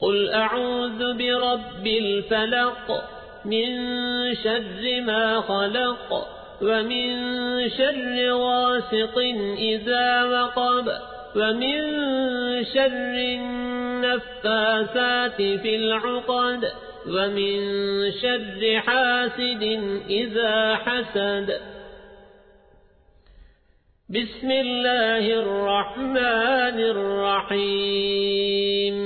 قل أعوذ برب الفلق من شر ما خلق ومن شر غاسق إذا وقب ومن شر النفاثات في العقد ومن شر حاسد إذا حسد بسم الله الرحمن الرحيم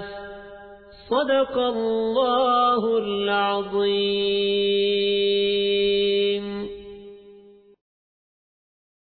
صدق الله العظيم.